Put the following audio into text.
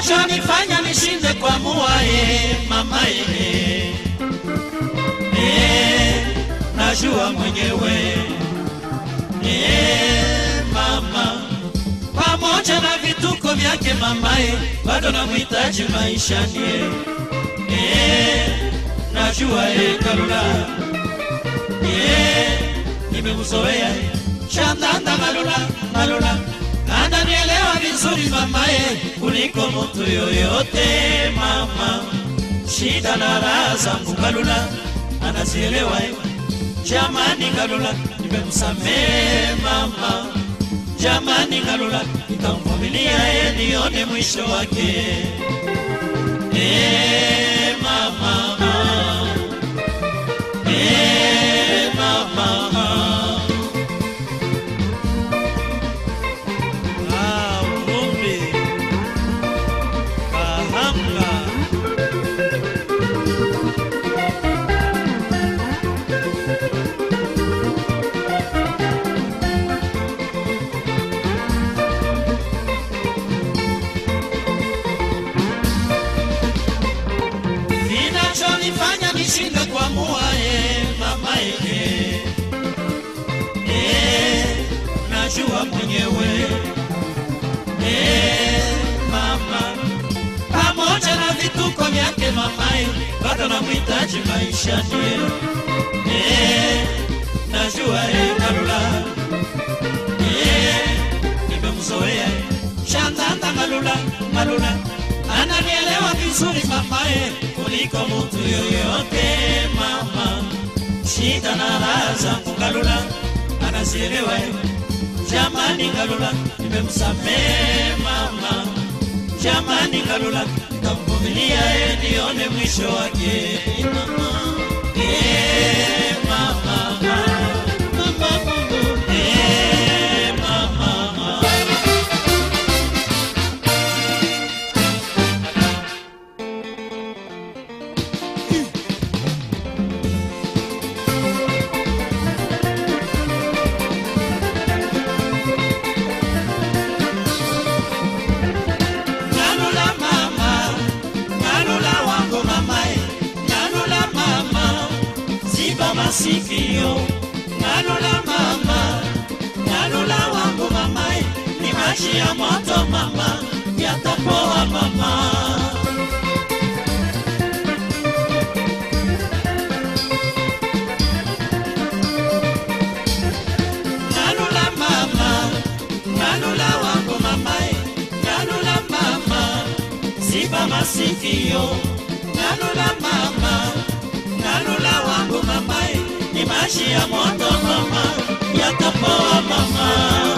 kinachonifanya nishinde kwa muaye mama ye. Eh, najua mwenyewe. Eh, mama. Pamoja na vituko vyake mamaye bado namhitaji maishani eh, najua ye Kalula eh, nimemzoea. Shandanda Malula vizuri mamaye kuliko mtu yoyote mama, shida na raha zangu Kalula anazielewa eh. Jamani Kalula nimemsamehe mama, jamani Kalula nitamvumilia yeye nione mwisho wake. E, mama. Eh, mwenyewe. Eh, mama. Pamoja na vituko vyake mamaye bado namhitaji maishani eh, najua eh, Kalula. Eh, nimemzoea Shandanda Malula Malula ananielewa vizuri mamaye kuliko mtu yoyote mama, shida na raha zangu Kalula. Anazielewa eh. Jamani Kalula, nimemsamehe mama. Jamani Kalula, nikamvumilia nione mwisho wake. Mama, ziba ngano la mama, nganula wangu mamae, ni maji ya moto mama, yatapoa mama. Mamae, nganula mama, maji ya moto mama ya kapoa mama.